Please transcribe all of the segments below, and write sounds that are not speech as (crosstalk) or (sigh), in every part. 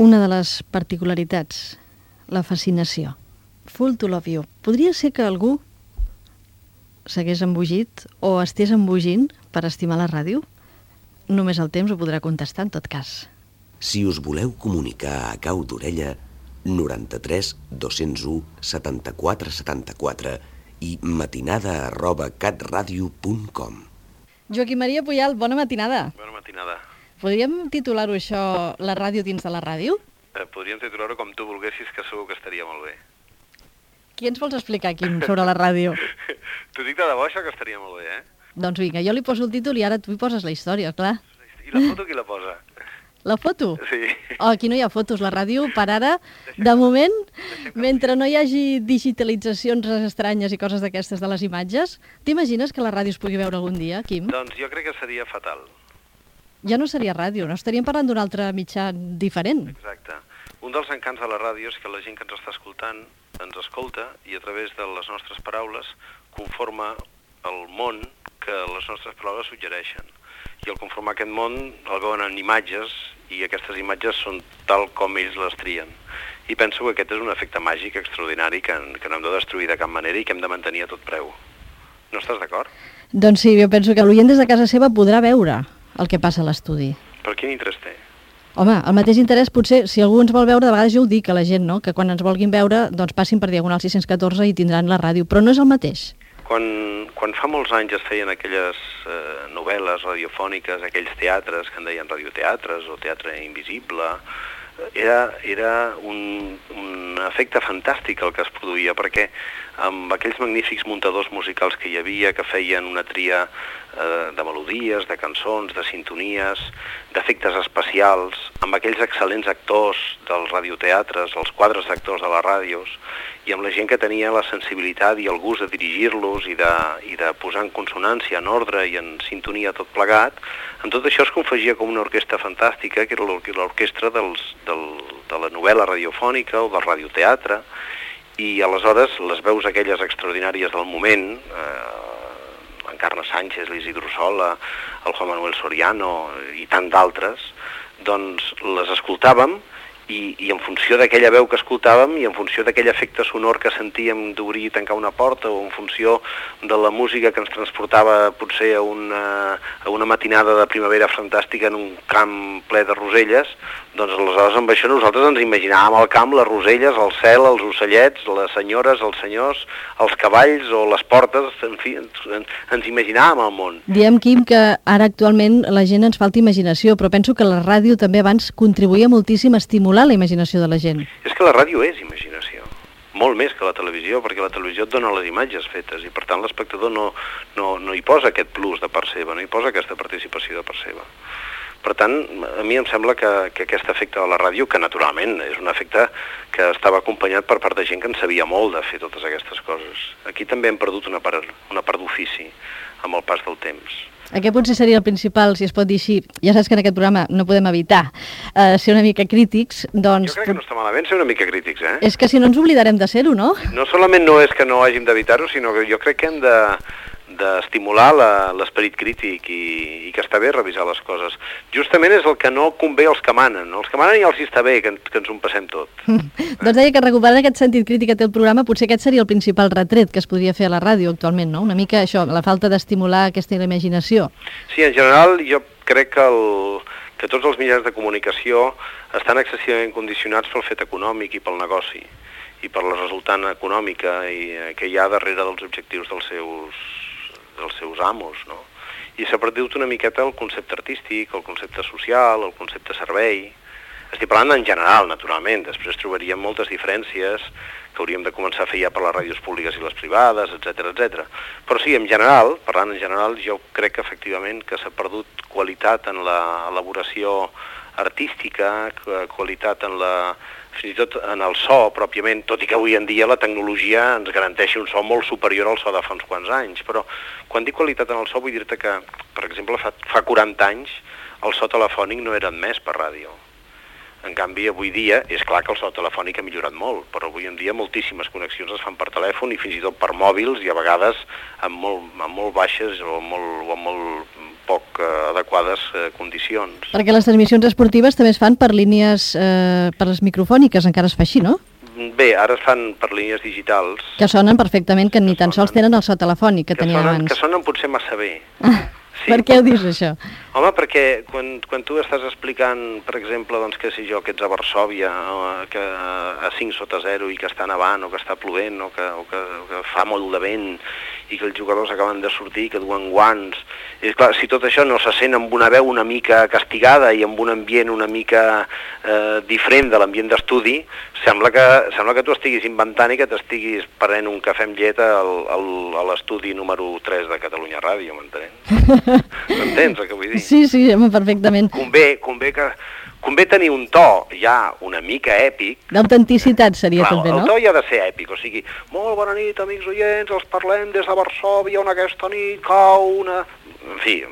una de les particularitats, la fascinació. Full to love you. Podria ser que algú s'hagués embogit o estés embogint per estimar la ràdio? Només el temps ho podrà contestar en tot cas. Si us voleu comunicar a cau d'orella, 93 201 74 74 i matinada arroba catradio.com Joaquim Maria Puyal, bona matinada. Bona matinada. Podríem titular-ho això, la ràdio dins de la ràdio? Eh, podríem titular-ho com tu volguessis, que segur que estaria molt bé. Qui ens vols explicar, Quim, sobre la ràdio? (laughs) T'ho dic de debò, això que estaria molt bé, eh? doncs vinga, jo li poso el títol i ara tu hi poses la història, clar. I la foto qui la posa? La foto? Sí. Oh, aquí no hi ha fotos. La ràdio, per ara, de moment, mentre no hi hagi digitalitzacions estranyes i coses d'aquestes de les imatges, t'imagines que la ràdio es pugui veure algun dia, Quim? Doncs jo crec que seria fatal. Ja no seria ràdio, no? Estaríem parlant d'un altre mitjà diferent. Exacte. Un dels encants de la ràdio és que la gent que ens està escoltant ens escolta i a través de les nostres paraules conforma el món que les nostres paraules suggereixen. I al conformar aquest món el veuen en imatges i aquestes imatges són tal com ells les trien. I penso que aquest és un efecte màgic extraordinari que, que no hem de destruir de cap manera i que hem de mantenir a tot preu. No estàs d'acord? Doncs sí, jo penso que l'oient des de casa seva podrà veure el que passa a l'estudi. Per quin interès té? Home, el mateix interès potser, si algú ens vol veure, de vegades jo ho dic a la gent, no? que quan ens vulguin veure, doncs passin per Diagonal 614 i tindran la ràdio, però no és el mateix. Quan, quan fa molts anys es feien aquelles eh, novel·les radiofòniques, aquells teatres que en deien radioteatres o teatre invisible, era, era un, un efecte fantàstic el que es produïa, perquè amb aquells magnífics muntadors musicals que hi havia, que feien una tria eh, de melodies, de cançons, de sintonies, d'efectes especials, amb aquells excel·lents actors dels radioteatres, els quadres d'actors de les ràdios, i amb la gent que tenia la sensibilitat i el gust de dirigir-los i, de, i de posar en consonància, en ordre i en sintonia tot plegat, en tot això es confegia com una orquestra fantàstica, que era l'orquestra del, de la novel·la radiofònica o del radioteatre, i aleshores les veus aquelles extraordinàries del moment, eh, l'Encarna Sánchez, l'Isidro Sola, el Juan Manuel Soriano i tant d'altres, doncs les escoltàvem i, i en funció d'aquella veu que escoltàvem i en funció d'aquell efecte sonor que sentíem d'obrir i tancar una porta o en funció de la música que ens transportava potser a una, a una matinada de primavera fantàstica en un camp ple de roselles, doncs aleshores amb això nosaltres ens imaginàvem al camp les roselles, el cel, els ocellets, les senyores, els senyors, els cavalls o les portes, en fi, ens, ens imaginàvem el món. Diem, Quim, que ara actualment la gent ens falta imaginació, però penso que la ràdio també abans contribuïa moltíssim a estimular la imaginació de la gent. És que la ràdio és imaginació molt més que la televisió, perquè la televisió et dona les imatges fetes i per tant l'espectador no, no, no hi posa aquest plus de part seva, no hi posa aquesta participació de part seva. Per tant, a mi em sembla que, que aquest efecte de la ràdio, que naturalment és un efecte que estava acompanyat per part de gent que en sabia molt de fer totes aquestes coses. Aquí també hem perdut una part, una part d'ofici amb el pas del temps. Aquest potser seria el principal, si es pot dir així. Ja saps que en aquest programa no podem evitar uh, ser una mica crítics, doncs... Jo crec que no està malament ser una mica crítics, eh? És que si no ens oblidarem de ser-ho, no? No solament no és que no hàgim d'evitar-ho, sinó que jo crec que hem de d'estimular l'esperit crític i, i que està bé revisar les coses. Justament és el que no convé als que manen. Els que manen ja els hi està bé, que, que ens ho passem tot. (laughs) doncs deia que recuperant aquest sentit crític que té el programa, potser aquest seria el principal retret que es podria fer a la ràdio actualment, no? Una mica això, la falta d'estimular aquesta imaginació. Sí, en general jo crec que, el, que tots els mitjans de comunicació estan excessivament condicionats pel fet econòmic i pel negoci i per la resultant econòmica i, eh, que hi ha darrere dels objectius dels seus dels seus amos, no? I s'ha perdut una miqueta el concepte artístic, el concepte social, el concepte servei. Estic parlant en general, naturalment, després trobaríem moltes diferències que hauríem de començar a fer ja per les ràdios públiques i les privades, etc etc. Però sí, en general, parlant en general, jo crec que efectivament que s'ha perdut qualitat en l'elaboració artística, qualitat en la, fins i tot en el so pròpiament, tot i que avui en dia la tecnologia ens garanteixi un so molt superior al so de fa uns quants anys, però quan dic qualitat en el so vull dir-te que, per exemple, fa, fa 40 anys el so telefònic no era admès per ràdio. En canvi, avui dia, és clar que el so telefònic ha millorat molt, però avui en dia moltíssimes connexions es fan per telèfon i fins i tot per mòbils i a vegades amb molt, amb molt baixes o molt, o amb molt poc eh, adequades eh, condicions. Perquè les transmissions esportives també es fan per línies, eh, per les microfòniques, encara es fa així, no? Bé, ara es fan per línies digitals. Que sonen perfectament, que ni tan sols tenen el so telefònic que, que tenia sonen, abans. Que sonen potser massa bé. Sí, per què ho dius, això? Home, perquè quan, quan tu estàs explicant, per exemple, doncs, que si jo, que ets a Varsòvia, o que a 5 sota 0 i que està nevant, o que està plovent, o que, o que, o que fa molt de vent, i que els jugadors acaben de sortir, que duen guants... I clar, si tot això no se sent amb una veu una mica castigada i amb un ambient una mica eh, diferent de l'ambient d'estudi, sembla, que, sembla que tu estiguis inventant i que t'estiguis prenent un cafè amb llet al, al, a l'estudi número 3 de Catalunya Ràdio, m'entens? (laughs) M'entens el que vull dir? Sí, sí, perfectament. Convé, convé que... Convé tenir un to ja una mica èpic. D'autenticitat seria Clar, també, no? El to hi ha de ser èpic, o sigui, molt bona nit, amics oients, els parlem des de Varsòvia, on aquesta nit cau una... En fi,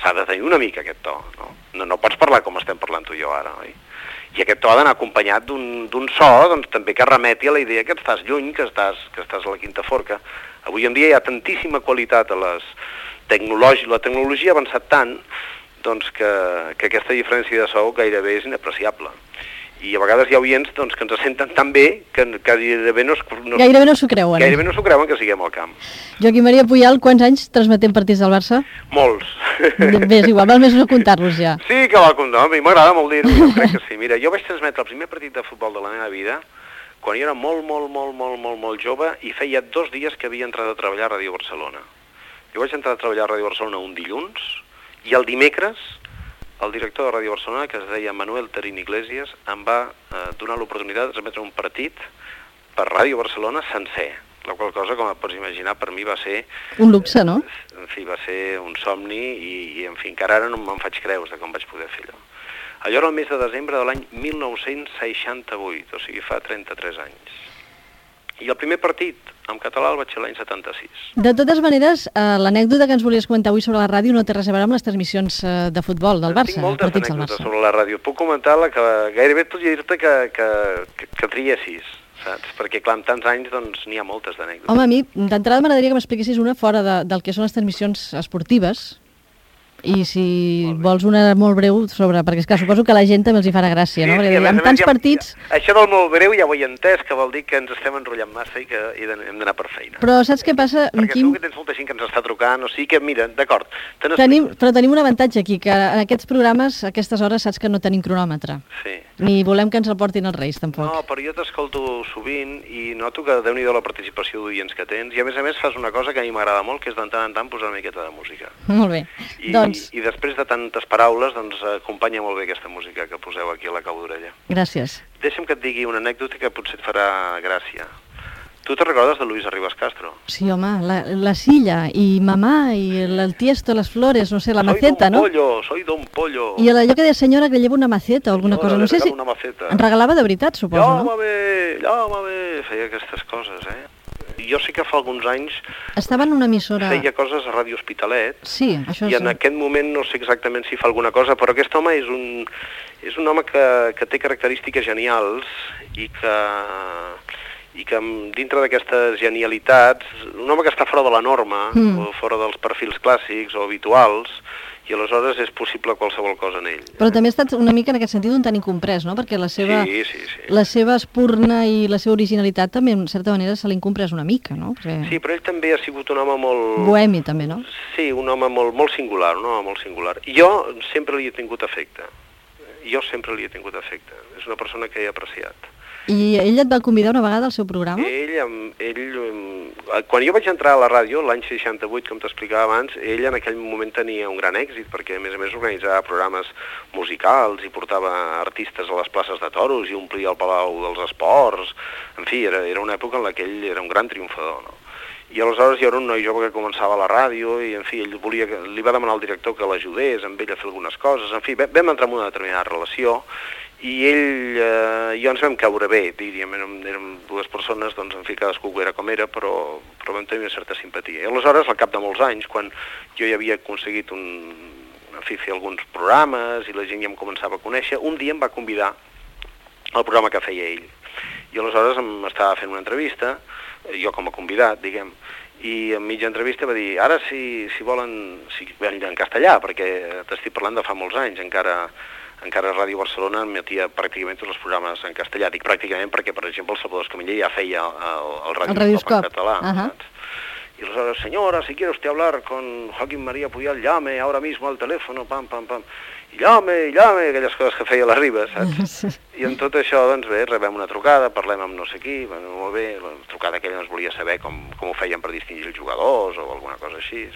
s'ha de tenir una mica aquest to, no? no? No pots parlar com estem parlant tu i jo ara, oi? I aquest to ha d'anar acompanyat d'un so, doncs també que remeti a la idea que estàs lluny, que estàs, que estàs a la quinta forca. Avui en dia hi ha tantíssima qualitat a les tecnologies, la tecnologia ha avançat tant doncs, que, que aquesta diferència de so gairebé és inapreciable. I a vegades hi ha oients doncs, que ens senten tan bé que, que gairebé no, no, Gairebé no s'ho creuen. gairebé no s'ho creuen que siguem al camp. Joaquim Maria Puyal, quants anys transmetent partits del Barça? Molts. Bé, és igual, val més no comptar-los ja. Sí, que va comptar, a mi m'agrada molt dir-ho, jo crec que sí. Mira, jo vaig transmetre el primer partit de futbol de la meva vida quan jo era molt, molt, molt, molt, molt, molt jove i feia dos dies que havia entrat a treballar a Ràdio Barcelona. Jo vaig entrar a treballar a Ràdio Barcelona un dilluns i el dimecres el director de Ràdio Barcelona, que es deia Manuel Terín Iglesias, em va eh, donar l'oportunitat de transmetre un partit per Ràdio Barcelona sencer. La qual cosa, com et pots imaginar, per mi va ser... Un luxe, no? En fi, va ser un somni i, i en fi, encara ara no me'n faig creus de com vaig poder fer allò. Allò era el mes de desembre de l'any 1968, o sigui, fa 33 anys. I el primer partit en català el vaig fer l'any 76. De totes maneres, eh, l'anècdota que ens volies comentar avui sobre la ràdio no té res a veure amb les transmissions eh, de futbol del Barça, Tinc moltes anècdotes Barça. sobre la ràdio. Puc comentar la que gairebé tot dir-te que, que, que, que triessis, saps? Perquè, clar, amb tants anys, doncs, n'hi ha moltes d'anècdotes. Home, a mi, d'entrada m'agradaria que m'expliquessis una fora de, del que són les transmissions esportives, i si vols una molt breu sobre... Perquè, esclar, suposo que la gent també els hi farà gràcia, no? Perquè a amb tants ja- partits... Ja, això del molt breu ja ho he entès, que vol dir que ens estem enrotllant massa i que de- hem d'anar per feina. Però saps què passa, Perquè Quim? segur que tens molta gent que ens està trucant, o sigui que, mira, d'acord. Tenim, però tenim un avantatge aquí, que en aquests programes, a aquestes hores, saps que no tenim cronòmetre. Sí. Ni volem que ens el portin els Reis, tampoc. No, però jo t'escolto sovint i noto que déu nhi la participació d'oients que tens i a més a més fas una cosa que a mi m'agrada molt, que és de tant en tant posar una miqueta de música. Molt bé. I, Doncs, I després de tantes paraules, doncs acompanya molt bé aquesta música que poseu aquí a la cau d'orella. gràcies. Deixa'm que et digui una anècdota que potser et farà gràcia. Tu te recordes de Luis Arribas Castro? Sí, home, la, la silla i mamà i el, el tiesto, les flores, no sé, la soy maceta, don no? pollo, soy don pollo. I allò que deia senyora que lleva una maceta o alguna Senyora, cosa, no sé si... una maceta. En regalava de veritat, suposo, no? Llama-me, llama-me, feia aquestes coses, eh? Jo sé que fa alguns anys Estava en una emissora... feia coses a Ràdio Hospitalet, Sí, això i en sí. aquest moment no sé exactament si fa alguna cosa, però aquest home és un, és un home que, que té característiques genials i que, i que dintre d'aquestes genialitats, un home que està fora de la norma, Mm. o fora dels perfils clàssics o habituals, i aleshores és possible qualsevol cosa en ell. Però també ha estat una mica en aquest sentit un tant incomprès, no? Perquè la seva, Sí, sí, sí. la seva espurna i la seva originalitat també, en certa manera, se l'ha incomprès una mica, no? Perquè... Sí, però ell també ha sigut un home molt... Bohemi, també, no? Sí, un home molt, molt singular, un home molt singular. Jo sempre li he tingut afecte. Jo sempre li he tingut afecte. És una persona que he apreciat. I ell et va convidar una vegada al seu programa? Ell, ell, em- quan jo vaig entrar a la ràdio, l'any 68, com t'explicava abans, ell en aquell moment tenia un gran èxit, perquè a més a més organitzava programes musicals i portava artistes a les places de toros i omplia el Palau dels Esports. En fi, era, era una època en la que ell era un gran triomfador, no? I aleshores jo era un noi jove que començava a la ràdio i, en fi, ell volia que, li va demanar al director que l'ajudés amb ell a fer algunes coses. En fi, vam entrar en una determinada relació i ell eh, jo ens vam caure bé, diríem, érem, érem dues persones, doncs, en fi, cadascú era com era, però, però vam tenir una certa simpatia. I aleshores, al cap de molts anys, quan jo ja havia aconseguit un, en fi, fer alguns programes i la gent ja em començava a conèixer, un dia em va convidar el programa que feia ell. I aleshores em estava fent una entrevista, jo com a convidat, diguem, i en mitja entrevista va dir, ara si, si volen, si, en castellà, perquè t'estic parlant de fa molts anys, encara, encara Ràdio Barcelona emetia pràcticament tots els programes en castellà. Dic pràcticament perquè, per exemple, el Salvador Escamilla ja feia el, el, el Radioscop en català. Uh -huh. saps? Y los señora, si quiere usted hablar con Joaquín María Puyal, llame ahora mismo al teléfono, pam, pam, pam. Llame, llame, aquelles coses que feia la Riba, saps? (laughs) I en tot això, doncs bé, rebem una trucada, parlem amb no sé qui, bueno, molt bé, la trucada aquella ens volia saber com, com ho feien per distingir els jugadors o alguna cosa així.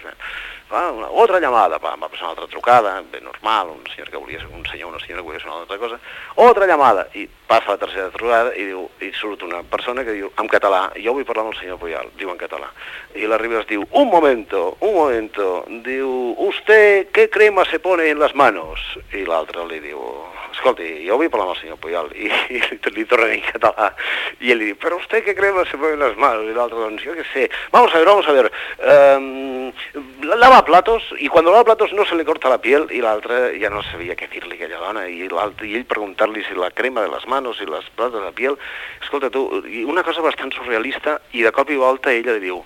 Va, una, otra llamada, va, va passar una altra trucada, bé, normal, un senyor que volia, un senyor una senyora que volia fer una altra cosa, otra llamada, i passa la tercera trucada i diu, i surt una persona que diu, en català, jo vull parlar amb el senyor Puyal, diu en català. I la Ribas diu, un momento, un momento, diu, usted, ¿qué crema se pone en las manos? I l'altre li diu, escolti, jo vull parlar amb el senyor Puyal, i, (laughs) i li torna en català, i ell li diu, però usted, ¿qué crema se pone en las manos? I l'altre, doncs, jo què sé, vamos a ver, vamos a ver, um, lava platos, i quan lava platos no se li corta la piel, i l'altre ja no sabia què dir-li aquella dona, i, i ell preguntar-li si la crema de les manos i les platos de la piel, escolta tu, una cosa bastant surrealista, i de cop i volta ella li diu,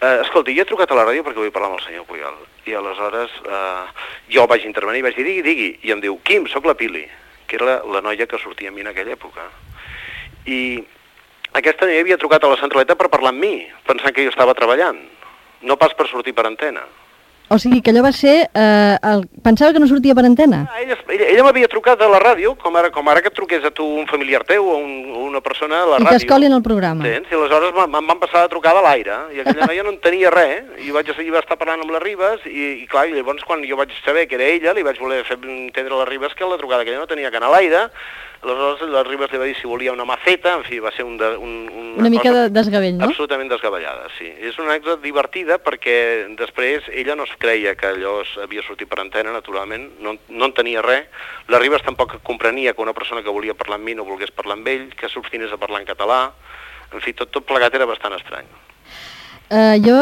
Eh, escolti, jo he trucat a la ràdio perquè vull parlar amb el senyor Puyol. I aleshores eh, jo vaig intervenir i vaig dir, digui, digui. I em diu, Quim, sóc la Pili, que era la, la noia que sortia amb mi en aquella època. I aquesta noia havia trucat a la centraleta per parlar amb mi, pensant que jo estava treballant, no pas per sortir per antena. O sigui, que allò va ser... Eh, el... Pensava que no sortia per antena? Ah, ella ella, ella m'havia trucat a la ràdio, com ara, com ara que et truqués a tu un familiar teu o un, una persona a la I ràdio. t'escolin el programa. Entens? I aleshores me'n van passar a trucar de l'aire, i aquella noia no entenia res, i vaig seguir va estar parlant amb les Ribes, i, i clar, i llavors quan jo vaig saber que era ella, li vaig voler fer entendre a les Ribes que la trucada aquella no tenia que anar a l'aire, aleshores les Ribes li va dir si volia una maceta, en fi, va ser un... De, un una, Una mica de desgavell, no? Absolutament desgavellada, sí. És una anècdota divertida perquè després ella no es creia que allò havia sortit per antena, naturalment, no, no en tenia res. La Ribes tampoc comprenia que una persona que volia parlar amb mi no volgués parlar amb ell, que s'obstinés a parlar en català, en fi, tot, tot plegat era bastant estrany. Eh, jo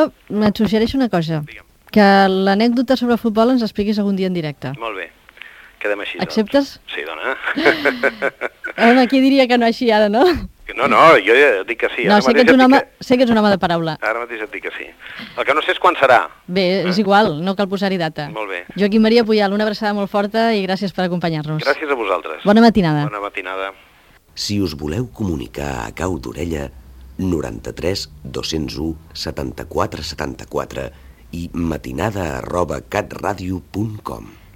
et suggereixo una cosa, Digue'm. que l'anècdota sobre futbol ens expliquis algun dia en directe. Molt bé, quedem així. Acceptes? Doncs. Sí, dona. (laughs) Home, qui diria que no així ara, no? no, no, jo ja dic que sí. no, ara sé que, ets un home, dic sé que ets un home de paraula. Que, (laughs) ara mateix et dic que sí. El que no sé és quan serà. Bé, és igual, no cal posar-hi data. Molt bé. Joaquim Maria Puyal, una abraçada molt forta i gràcies per acompanyar-nos. Gràcies a vosaltres. Bona matinada. Bona matinada. Si us voleu comunicar a cau d'orella, 93 201 74 74 i matinada arroba catradio.com.